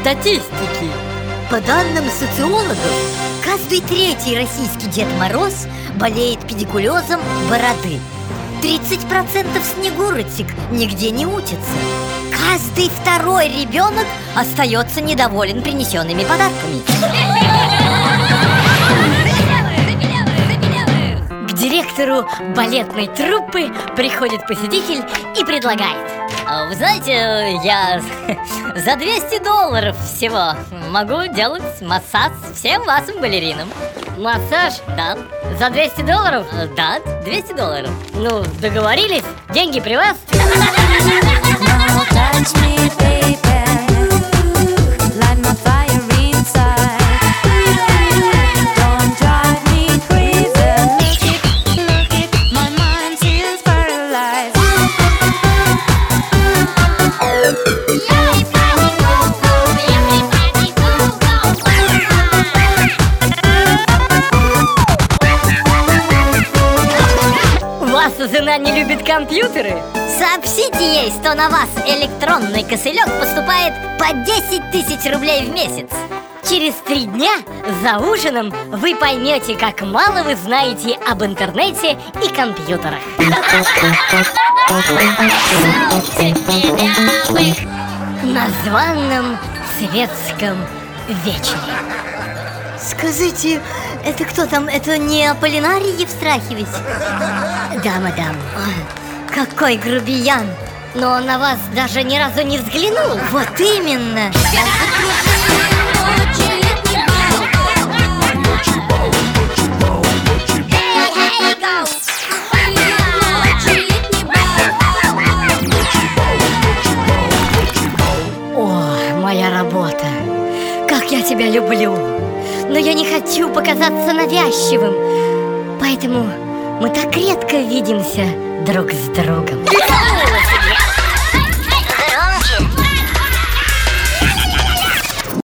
статистики. По данным социологов, каждый третий российский Дед Мороз болеет педикулезом бороды. 30% снегурочек нигде не учатся. Каждый второй ребенок остается недоволен принесенными подарками. К директору балетной труппы приходит посетитель и предлагает «А Вы знаете, я за 200 долларов всего могу делать массаж всем вашим балеринам Массаж? Да За 200 долларов? Э, Да, 200 долларов Ну, договорились? Деньги при вас? Ваша жена не любит компьютеры? Сообщите ей, что на вас электронный кошелек поступает по 10 тысяч рублей в месяц. Через три дня за ужином вы поймете, как мало вы знаете об интернете и компьютерах. На званном светском вечере. Скажите, это кто там? Это не Аполлинарий Евстрахович? Да, мадам. Ой, Какой грубиян! Но он на вас даже ни разу не взглянул. Вот именно! О, моя работа. Как я тебя люблю. Но я не хочу показаться навязчивым. Поэтому мы так редко видимся друг с другом.